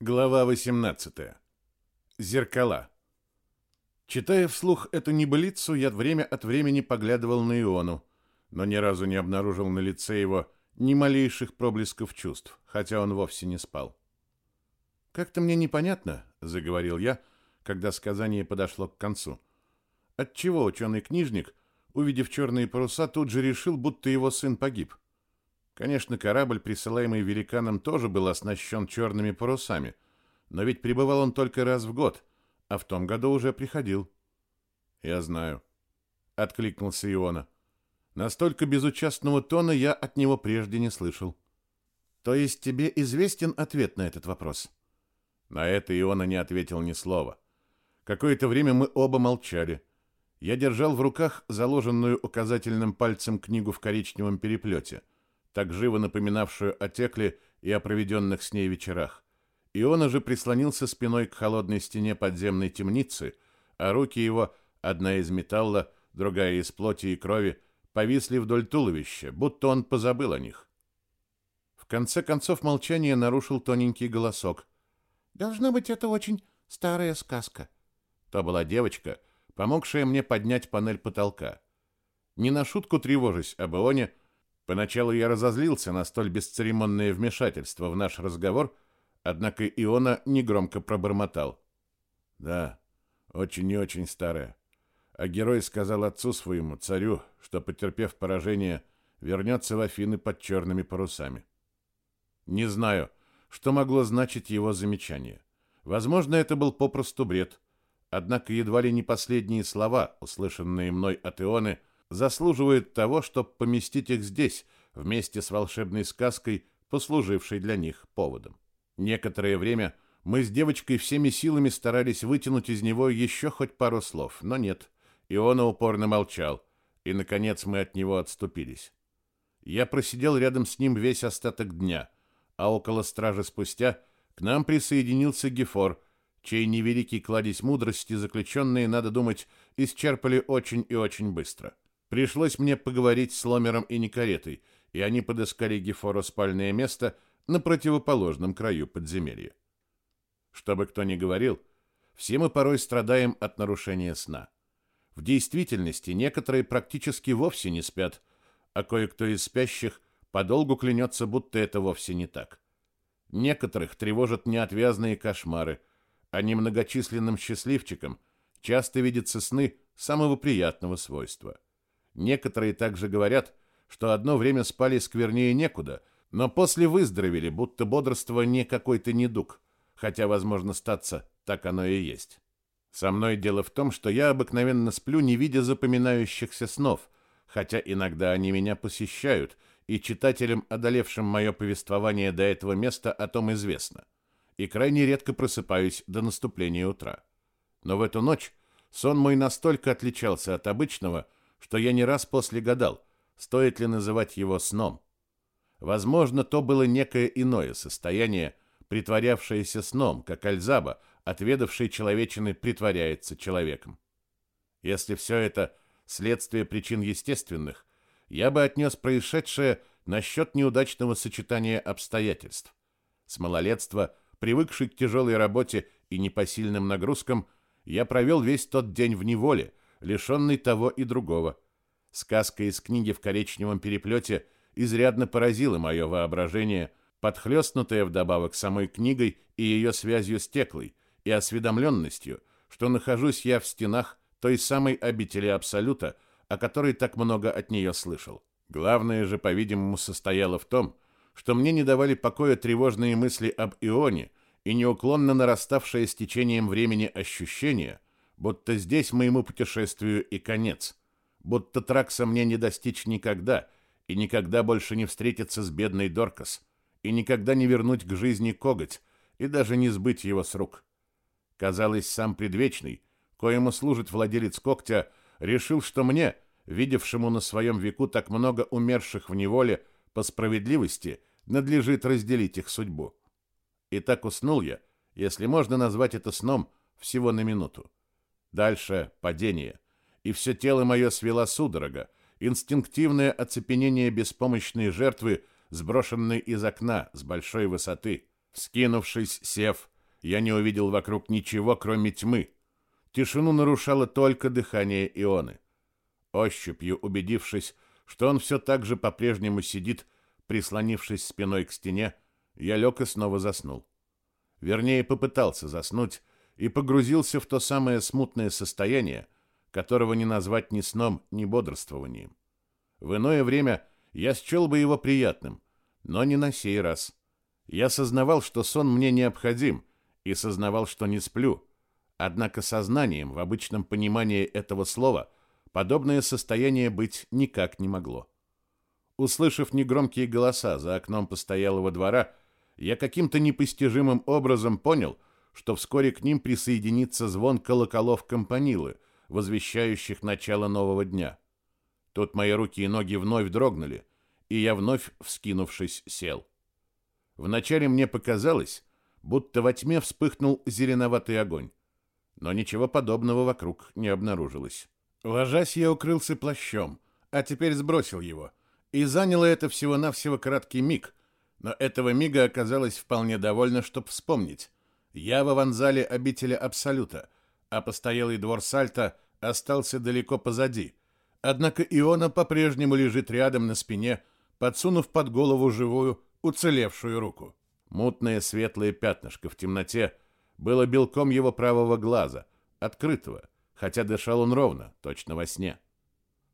Глава 18. Зеркала. Читая вслух эту небылицу, я время от времени поглядывал на Иону, но ни разу не обнаружил на лице его ни малейших проблесков чувств, хотя он вовсе не спал. «Как-то мне непонятно», — заговорил я, когда сказание подошло к концу. «Отчего ученый-книжник, увидев черные паруса, тут же решил, будто его сын погиб?» Конечно, корабль, присылаемый великаном, тоже был оснащен черными парусами, но ведь прибывал он только раз в год, а в том году уже приходил. Я знаю, откликнулся Иона. Настолько безучастного тона я от него прежде не слышал. То есть тебе известен ответ на этот вопрос? На это Иона не ответил ни слова. Какое-то время мы оба молчали. Я держал в руках заложенную указательным пальцем книгу в коричневом переплете — так живо напоминавшую о Текле и о проведенных с ней вечерах. И он уже прислонился спиной к холодной стене подземной темницы, а руки его, одна из металла, другая из плоти и крови, повисли вдоль туловища, будто он позабыл о них. В конце концов молчание нарушил тоненький голосок. «Должно быть, это очень старая сказка». То была девочка, помогшая мне поднять панель потолка. Не на шутку тревожась об Ионе, Поначалу я разозлился на столь бесцеремонное вмешательство в наш разговор, однако Иона негромко пробормотал. «Да, очень и очень старая. А герой сказал отцу своему, царю, что, потерпев поражение, вернется в Афины под черными парусами. Не знаю, что могло значить его замечание. Возможно, это был попросту бред. Однако едва ли не последние слова, услышанные мной от Ионы, заслуживают того, чтобы поместить их здесь, вместе с волшебной сказкой, послужившей для них поводом. Некоторое время мы с девочкой всеми силами старались вытянуть из него еще хоть пару слов, но нет. И он упорно молчал, и, наконец, мы от него отступились. Я просидел рядом с ним весь остаток дня, а около стражи спустя к нам присоединился Гефор, чей невеликий кладезь мудрости заключенные, надо думать, исчерпали очень и очень быстро. — Пришлось мне поговорить с Ломером и Никаретой, и они подыскали Гефору спальное место на противоположном краю подземелья. Что бы кто ни говорил, все мы порой страдаем от нарушения сна. В действительности некоторые практически вовсе не спят, а кое-кто из спящих подолгу клянется, будто это вовсе не так. Некоторых тревожат неотвязные кошмары, а немногочисленным счастливчикам часто видятся сны самого приятного свойства – Некоторые также говорят, что одно время спали сквернее некуда, но после выздоровели, будто бодрство не какой-то недуг, хотя, возможно, статься, так оно и есть. Со мной дело в том, что я обыкновенно сплю, не видя запоминающихся снов, хотя иногда они меня посещают, и читателям, одолевшим мое повествование до этого места, о том известно. И крайне редко просыпаюсь до наступления утра. Но в эту ночь сон мой настолько отличался от обычного, что я не раз после гадал, стоит ли называть его сном. Возможно, то было некое иное состояние, притворявшееся сном, как Альзаба, отведавший человечины, притворяется человеком. Если все это следствие причин естественных, я бы отнес происшедшее насчет неудачного сочетания обстоятельств. С малолетства, привыкший к тяжелой работе и непосильным нагрузкам, я провел весь тот день в неволе, лишенный того и другого. Сказка из книги в коричневом переплете изрядно поразила мое воображение, подхлестнутое вдобавок самой книгой и ее связью с Теклой, и осведомленностью, что нахожусь я в стенах той самой обители Абсолюта, о которой так много от нее слышал. Главное же, по-видимому, состояло в том, что мне не давали покоя тревожные мысли об Ионе и неуклонно нараставшее с течением времени ощущение – будто здесь моему путешествию и конец, будто Тракса мне не достичь никогда и никогда больше не встретиться с бедной Доркас и никогда не вернуть к жизни коготь и даже не сбыть его с рук. Казалось, сам предвечный, коему служит владелец когтя, решил, что мне, видевшему на своем веку так много умерших в неволе, по справедливости надлежит разделить их судьбу. И так уснул я, если можно назвать это сном, всего на минуту. Дальше падение. И все тело мое свело судорога, инстинктивное оцепенение беспомощной жертвы, сброшенной из окна с большой высоты. Вскинувшись, сев, я не увидел вокруг ничего, кроме тьмы. Тишину нарушало только дыхание Ионы. Ощупью убедившись, что он все так же по-прежнему сидит, прислонившись спиной к стене, я лег и снова заснул. Вернее, попытался заснуть и погрузился в то самое смутное состояние, которого не назвать ни сном, ни бодрствованием. В иное время я счел бы его приятным, но не на сей раз. Я сознавал, что сон мне необходим, и сознавал, что не сплю. Однако сознанием, в обычном понимании этого слова, подобное состояние быть никак не могло. Услышав негромкие голоса за окном постоялого двора, я каким-то непостижимым образом понял, что вскоре к ним присоединится звон колоколов компанилы, возвещающих начало нового дня. Тут мои руки и ноги вновь дрогнули, и я вновь, вскинувшись, сел. Вначале мне показалось, будто во тьме вспыхнул зеленоватый огонь, но ничего подобного вокруг не обнаружилось. Ложась, я укрылся плащом, а теперь сбросил его, и заняло это всего-навсего краткий миг, но этого мига оказалось вполне довольно, чтобы вспомнить. Я в аванзале обители Абсолюта, а постоялый двор Сальта остался далеко позади. Однако Иона по-прежнему лежит рядом на спине, подсунув под голову живую, уцелевшую руку. Мутное светлое пятнышко в темноте было белком его правого глаза, открытого, хотя дышал он ровно, точно во сне.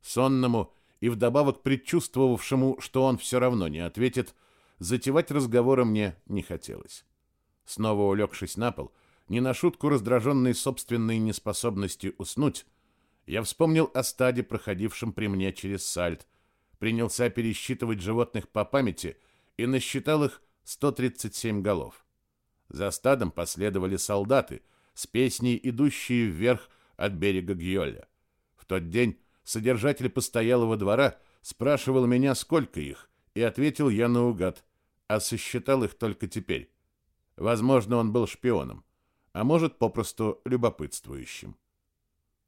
Сонному и вдобавок предчувствовавшему, что он все равно не ответит, затевать разговора мне не хотелось. Снова улегшись на пол, не на шутку раздраженный собственной неспособностью уснуть, я вспомнил о стаде, проходившем при мне через сальт, принялся пересчитывать животных по памяти и насчитал их 137 голов. За стадом последовали солдаты с песней, идущие вверх от берега Гьоля. В тот день содержатель постоялого двора спрашивал меня, сколько их, и ответил я наугад, а сосчитал их только теперь. Возможно, он был шпионом, а может, попросту любопытствующим.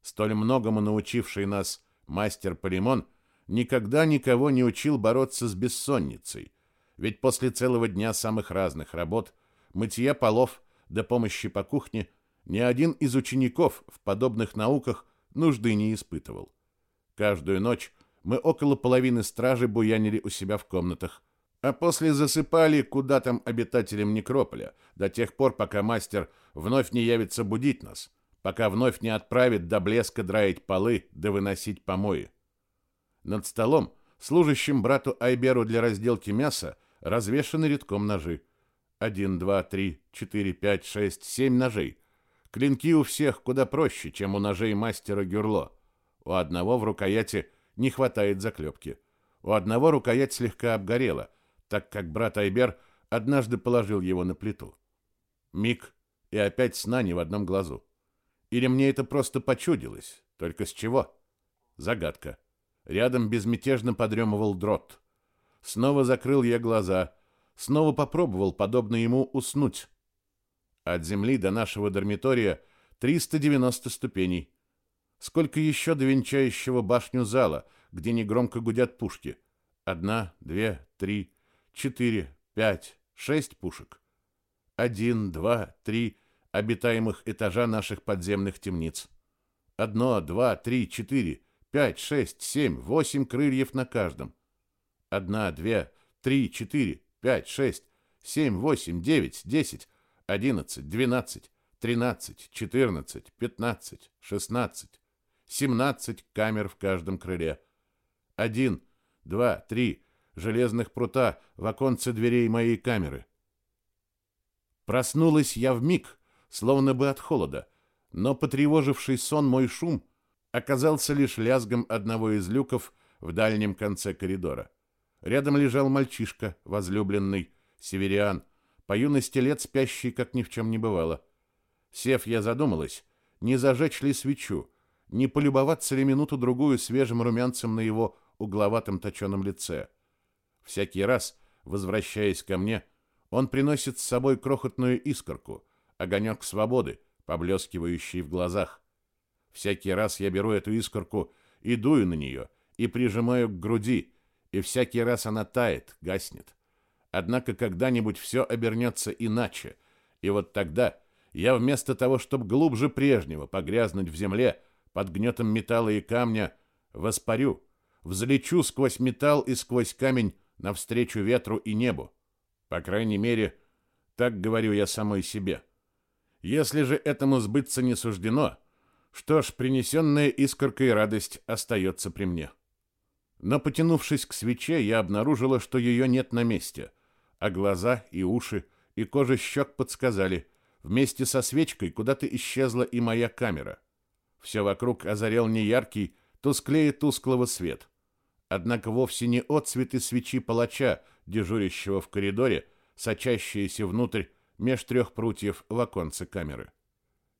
Столь многому научивший нас мастер Полимон никогда никого не учил бороться с бессонницей, ведь после целого дня самых разных работ, мытья полов до помощи по кухне, ни один из учеников в подобных науках нужды не испытывал. Каждую ночь мы около половины стражи буянили у себя в комнатах, а после засыпали куда там обитателям некрополя, до тех пор, пока мастер вновь не явится будить нас, пока вновь не отправит до блеска драить полы да выносить помои. Над столом, служащим брату Айберу для разделки мяса, развешаны редком ножи. Один, два, три, четыре, пять, шесть, семь ножей. Клинки у всех куда проще, чем у ножей мастера Гюрло. У одного в рукояти не хватает заклепки. У одного рукоять слегка обгорела, так как брат Айбер однажды положил его на плиту. Миг, и опять сна не в одном глазу. Или мне это просто почудилось? Только с чего? Загадка. Рядом безмятежно подремывал дрот. Снова закрыл я глаза. Снова попробовал, подобно ему, уснуть. От земли до нашего дармитория 390 ступеней. Сколько еще до венчающего башню зала, где негромко гудят пушки? Одна, две, три, четыре, пять, шесть пушек. Один, два, три обитаемых этажа наших подземных темниц. Одно, два, три, четыре, пять, шесть, семь, восемь крыльев на каждом. Одна, две, три, четыре, пять, шесть, семь, восемь, девять, десять, одиннадцать, двенадцать, тринадцать, четырнадцать, пятнадцать, шестнадцать, семнадцать камер в каждом крыле. Один, два, три, железных прута в оконце дверей моей камеры. Проснулась я в миг, словно бы от холода, но потревоживший сон мой шум оказался лишь лязгом одного из люков в дальнем конце коридора. Рядом лежал мальчишка, возлюбленный, севериан, по юности лет спящий, как ни в чем не бывало. Сев, я задумалась, не зажечь ли свечу, не полюбоваться ли минуту-другую свежим румянцем на его угловатом точеном лице. Всякий раз, возвращаясь ко мне, он приносит с собой крохотную искорку, огонек свободы, поблескивающий в глазах. Всякий раз я беру эту искорку и дую на нее, и прижимаю к груди, и всякий раз она тает, гаснет. Однако когда-нибудь все обернется иначе, и вот тогда я вместо того, чтобы глубже прежнего погрязнуть в земле под гнетом металла и камня, воспарю, взлечу сквозь металл и сквозь камень навстречу ветру и небу. По крайней мере, так говорю я самой себе. Если же этому сбыться не суждено, что ж, принесенная искоркой радость остается при мне. Но потянувшись к свече, я обнаружила, что ее нет на месте, а глаза и уши и кожа щек подсказали, вместе со свечкой куда-то исчезла и моя камера. Все вокруг озарял неяркий, тусклее тусклого свет. Однако вовсе не отцветы свечи палача, дежурящего в коридоре, сочащиеся внутрь меж трех прутьев в оконце камеры.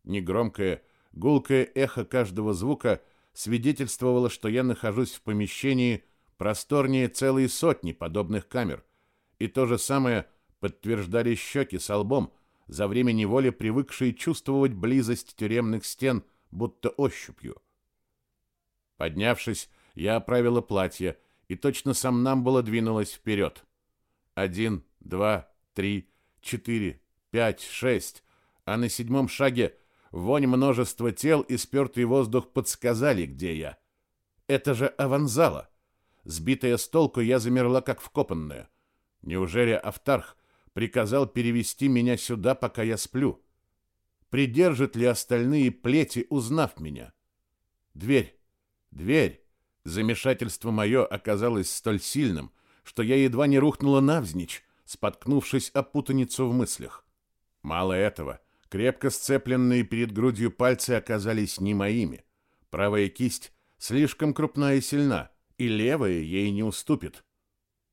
Негромкое, гулкое эхо каждого звука свидетельствовало, что я нахожусь в помещении просторнее целой сотни подобных камер, и то же самое подтверждали щеки с лбом, за время неволи привыкшие чувствовать близость тюремных стен, будто ощупью. Поднявшись, я оправила платье и точно сам нам было двинулась вперед. Один, два, три, четыре, пять, шесть, а на седьмом шаге вонь множества тел и спертый воздух подсказали, где я. Это же аванзала. Сбитая с толку, я замерла, как вкопанная. Неужели Автарх приказал перевести меня сюда, пока я сплю? Придержат ли остальные плети, узнав меня? Дверь, дверь. Замешательство мое оказалось столь сильным, что я едва не рухнула навзничь, споткнувшись о путаницу в мыслях. Мало этого, крепко сцепленные перед грудью пальцы оказались не моими. Правая кисть слишком крупна и сильна, и левая ей не уступит.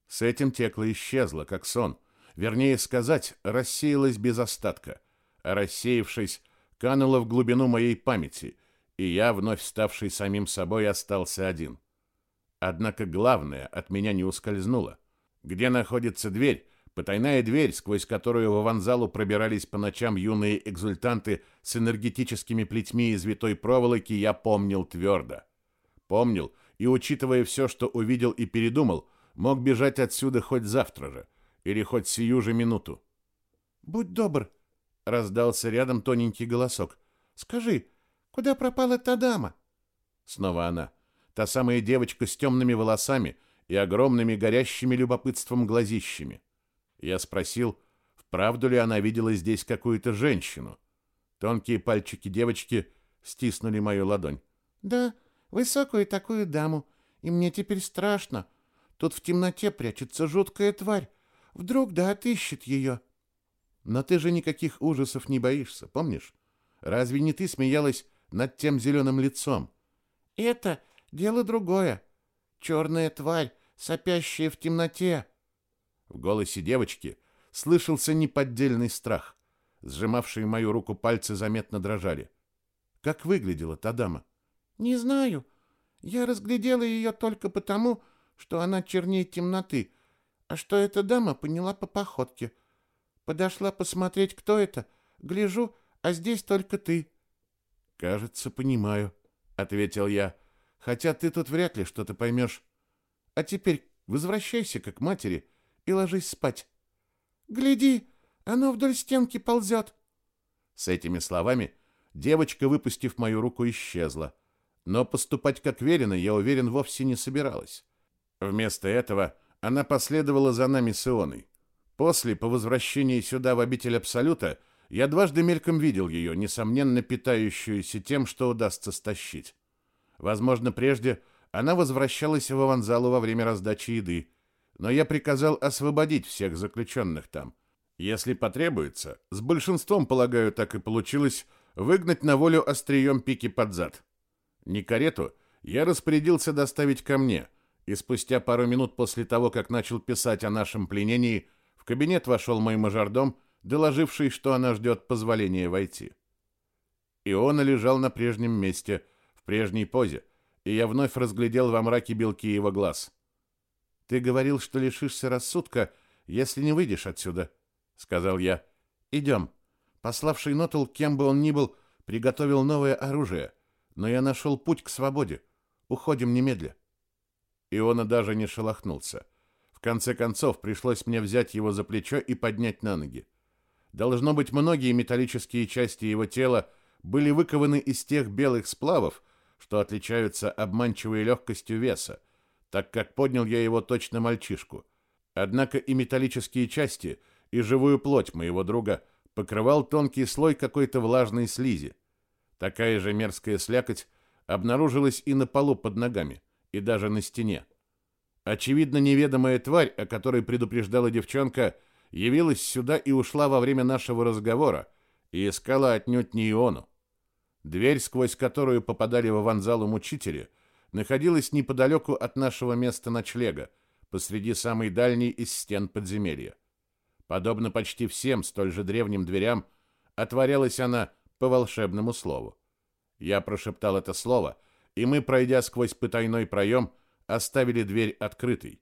С этим Текла исчезла, как сон. Вернее сказать, рассеялась без остатка. А рассеявшись, канула в глубину моей памяти, и я, вновь ставший самим собой, остался один. Однако главное от меня не ускользнуло. Где находится дверь, потайная дверь, сквозь которую в аванзалу пробирались по ночам юные экзультанты с энергетическими плетьми из витой проволоки, я помнил твердо. Помнил, и, учитывая все, что увидел и передумал, мог бежать отсюда хоть завтра же, или хоть сию же минуту. «Будь добр», — раздался рядом тоненький голосок. «Скажи, куда пропала та дама?» Снова она. Та самая девочка с темными волосами и огромными горящими любопытством глазищами. Я спросил, вправду ли она видела здесь какую-то женщину. Тонкие пальчики девочки стиснули мою ладонь. «Да, высокую такую даму, и мне теперь страшно. Тут в темноте прячется жуткая тварь. Вдруг да отыщет ее». «Но ты же никаких ужасов не боишься, помнишь? Разве не ты смеялась над тем зеленым лицом?» «Это Дело другое. Черная тварь, сопящая в темноте. В голосе девочки слышался неподдельный страх. Сжимавшие мою руку пальцы заметно дрожали. Как выглядела та дама? Не знаю. Я разглядела ее только потому, что она чернее темноты, а что эта дама поняла по походке. Подошла посмотреть, кто это. Гляжу, а здесь только ты. Кажется, понимаю, ответил я хотя ты тут вряд ли что-то поймешь. А теперь возвращайся как матери и ложись спать. Гляди, оно вдоль стенки ползет. С этими словами девочка, выпустив мою руку, исчезла. Но поступать как велено, я уверен, вовсе не собиралась. Вместо этого она последовала за нами с Ионой. После, по возвращении сюда в обитель Абсолюта, я дважды мельком видел ее, несомненно питающуюся тем, что удастся стащить. Возможно, прежде она возвращалась в аванзалу во время раздачи еды, но я приказал освободить всех заключенных там. Если потребуется, с большинством, полагаю, так и получилось, выгнать на волю острием пики под зад. Не карету я распорядился доставить ко мне, и спустя пару минут после того, как начал писать о нашем пленении, в кабинет вошел мой мажордом, доложивший, что она ждет позволения войти. Иона лежал на прежнем месте, в прежней позе, и я вновь разглядел во мраке белки его глаз. «Ты говорил, что лишишься рассудка, если не выйдешь отсюда», — сказал я. «Идем». Пославший Нотл, кем бы он ни был, приготовил новое оружие, но я нашел путь к свободе. Уходим немедля. Иона даже не шелохнулся. В конце концов, пришлось мне взять его за плечо и поднять на ноги. Должно быть, многие металлические части его тела были выкованы из тех белых сплавов, что отличаются обманчивой легкостью веса, так как поднял я его точно мальчишку. Однако и металлические части, и живую плоть моего друга покрывал тонкий слой какой-то влажной слизи. Такая же мерзкая слякоть обнаружилась и на полу под ногами, и даже на стене. Очевидно, неведомая тварь, о которой предупреждала девчонка, явилась сюда и ушла во время нашего разговора и искала отнюдь не Иону. Дверь, сквозь которую попадали в аванзалу мучители, находилась неподалеку от нашего места ночлега, посреди самой дальней из стен подземелья. Подобно почти всем столь же древним дверям, отворялась она по волшебному слову. Я прошептал это слово, и мы, пройдя сквозь потайной проем, оставили дверь открытой.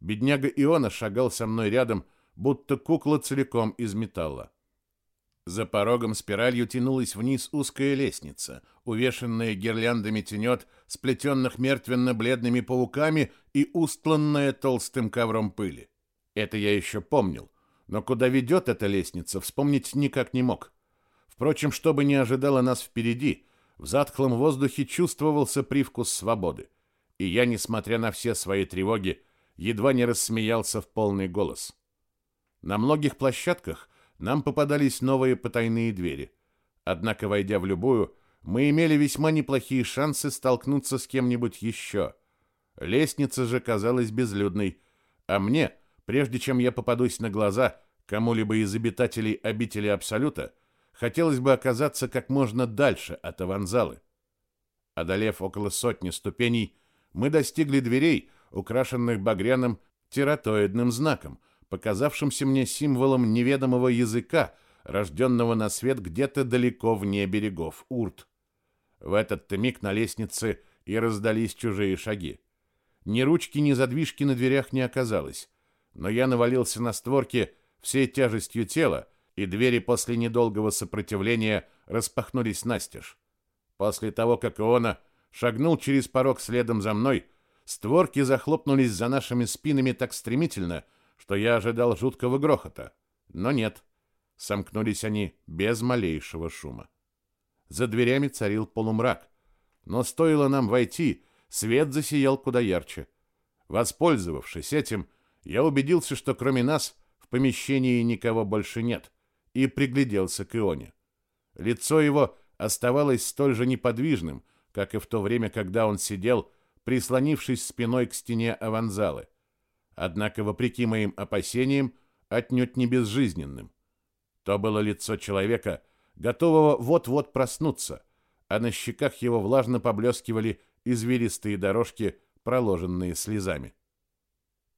Бедняга Иона шагал со мной рядом, будто кукла целиком из металла. За порогом спиралью тянулась вниз узкая лестница, увешанная гирляндами тенет, сплетенных мертвенно-бледными пауками и устланная толстым ковром пыли. Это я еще помнил, но куда ведет эта лестница, вспомнить никак не мог. Впрочем, что бы ни ожидало нас впереди, в затхлом воздухе чувствовался привкус свободы и я, несмотря на все свои тревоги, едва не рассмеялся в полный голос. На многих площадках нам попадались новые потайные двери. Однако, войдя в любую, мы имели весьма неплохие шансы столкнуться с кем-нибудь еще. Лестница же казалась безлюдной, а мне, прежде чем я попадусь на глаза кому-либо из обитателей обители Абсолюта, хотелось бы оказаться как можно дальше от аванзалы. Одолев около сотни ступеней, мы достигли дверей, украшенных багряным тератоидным знаком, показавшимся мне символом неведомого языка, рожденного на свет где-то далеко вне берегов Урт. В этот-то миг на лестнице и раздались чужие шаги. Ни ручки, ни задвижки на дверях не оказалось, но я навалился на створки всей тяжестью тела, и двери после недолгого сопротивления распахнулись настежь. После того, как Иона шагнул через порог следом за мной. Створки захлопнулись за нашими спинами так стремительно, что я ожидал жуткого грохота. Но нет. Сомкнулись они без малейшего шума. За дверями царил полумрак. Но стоило нам войти, свет засиял куда ярче. Воспользовавшись этим, я убедился, что кроме нас в помещении никого больше нет, и пригляделся к Ионе. Лицо его оставалось столь же неподвижным, как и в то время, когда он сидел, прислонившись спиной к стене аванзалы. Однако, вопреки моим опасениям, отнюдь не безжизненным. То было лицо человека, готового вот-вот проснуться, а на щеках его влажно поблескивали извилистые дорожки, проложенные слезами.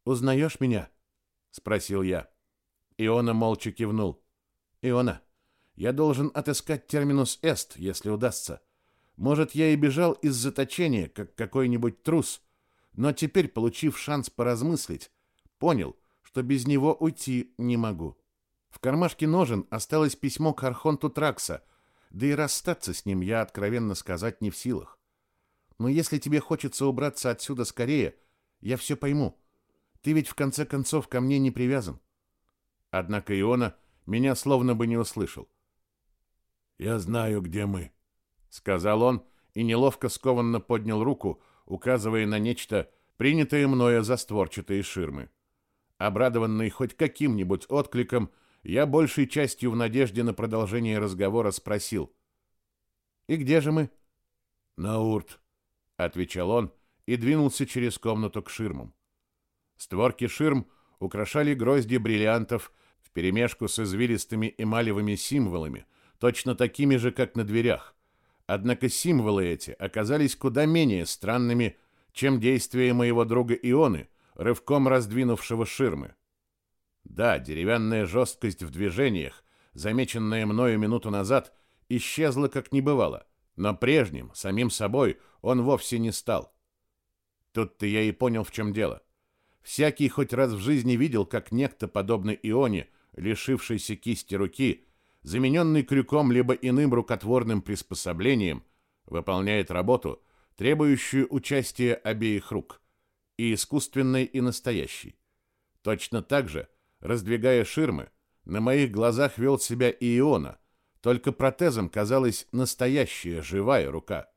«Узнаешь меня?» — спросил я. Иона молча кивнул. «Иона, я должен отыскать терминус эст, если удастся. Может, я и бежал из заточения, как какой-нибудь трус, но теперь, получив шанс поразмыслить, понял, что без него уйти не могу. В кармашке ножен осталось письмо к Архонту Тракса, да и расстаться с ним я, откровенно сказать, не в силах. Но если тебе хочется убраться отсюда скорее, я все пойму. Ты ведь в конце концов ко мне не привязан. Однако Иона меня словно бы не услышал. «Я знаю, где мы», сказал он и неловко скованно поднял руку, указывая на нечто, принятое мною за створчатые ширмы. Обрадованный хоть каким-нибудь откликом, я большей частью в надежде на продолжение разговора спросил: "И где же мы?" "На Урт", отвечал он и двинулся через комнату к ширмам. Створки ширм украшали грозди бриллиантов вперемешку с извилистыми эмалевыми символами, точно такими же, как на дверях. Однако символы эти оказались куда менее странными, чем действия моего друга Ионы, рывком раздвинувшего ширмы. Да, деревянная жесткость в движениях, замеченная мною минуту назад, исчезла как не бывало, но прежним, самим собой, он вовсе не стал. Тут-то я и понял, в чем дело. Всякий хоть раз в жизни видел, как некто, подобный Ионе, лишившийся кисти руки, замененный крюком либо иным рукотворным приспособлением, выполняет работу, требующую участия обеих рук, и искусственной, и настоящей. Точно так же, раздвигая ширмы, на моих глазах вел себя и Иона, только протезом казалась настоящая живая рука.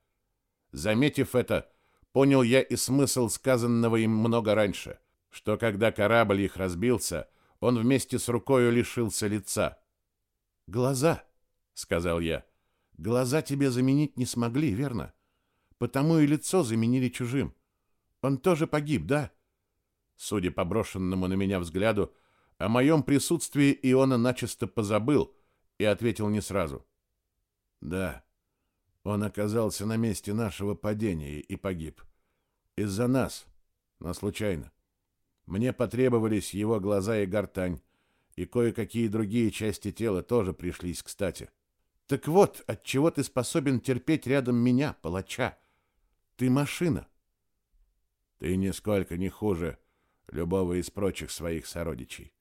Заметив это, понял я и смысл сказанного им много раньше, что когда корабль их разбился, он вместе с рукой лишился лица. «Глаза», — сказал я, — «глаза тебе заменить не смогли, верно? Потому и лицо заменили чужим. Он тоже погиб, да?» Судя по брошенному на меня взгляду, о моем присутствии Иона начисто позабыл и ответил не сразу. «Да, он оказался на месте нашего падения и погиб. Из-за нас, но случайно. Мне потребовались его глаза и гортань, и кое-какие другие части тела тоже пришлись кстати. Так вот, от чего ты способен терпеть рядом меня, палача? Ты машина. Ты нисколько не хуже любого из прочих своих сородичей.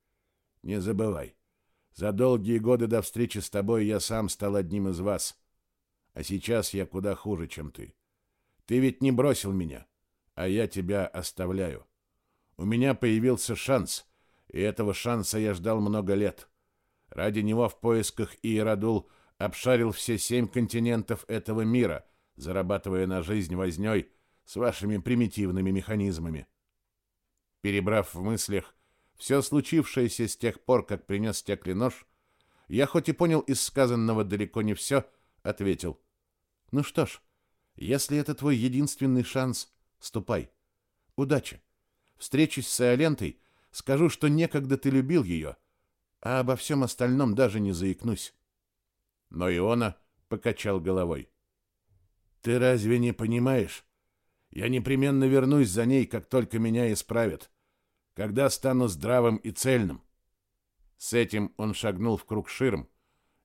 Не забывай, за долгие годы до встречи с тобой я сам стал одним из вас. А сейчас я куда хуже, чем ты. Ты ведь не бросил меня, а я тебя оставляю. У меня появился шанс, и этого шанса я ждал много лет. Ради него в поисках Иерадул обшарил все семь континентов этого мира, зарабатывая на жизнь вознёй с вашими примитивными механизмами. Перебрав в мыслях все случившееся с тех пор, как принес стеклый нож, я хоть и понял из сказанного далеко не все, ответил. Ну что ж, если это твой единственный шанс, ступай. Удачи. Встречусь с Иолентой, скажу, что некогда ты любил ее, а обо всем остальном даже не заикнусь. Но Иона покачал головой. Ты разве не понимаешь? Я непременно вернусь за ней, как только меня исправят когда стану здравым и цельным. С этим он шагнул в круг ширм,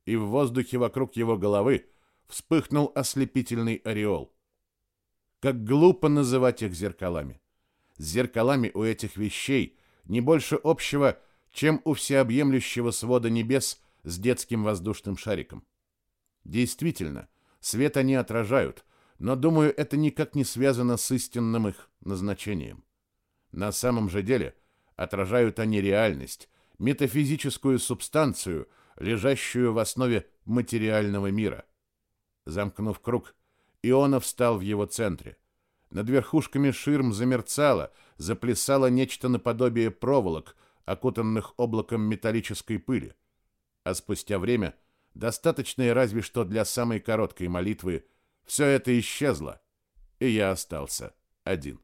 и в воздухе вокруг его головы вспыхнул ослепительный ореол. Как глупо называть их зеркалами. С зеркалами у этих вещей не больше общего, чем у всеобъемлющего свода небес с детским воздушным шариком. Действительно, свет они отражают, но, думаю, это никак не связано с истинным их назначением. На самом же деле отражают они реальность, метафизическую субстанцию, лежащую в основе материального мира. Замкнув круг, Ионов встал в его центре. Над верхушками ширм замерцало, заплясало нечто наподобие проволок, окутанных облаком металлической пыли. А спустя время, достаточное разве что для самой короткой молитвы, все это исчезло, и я остался один.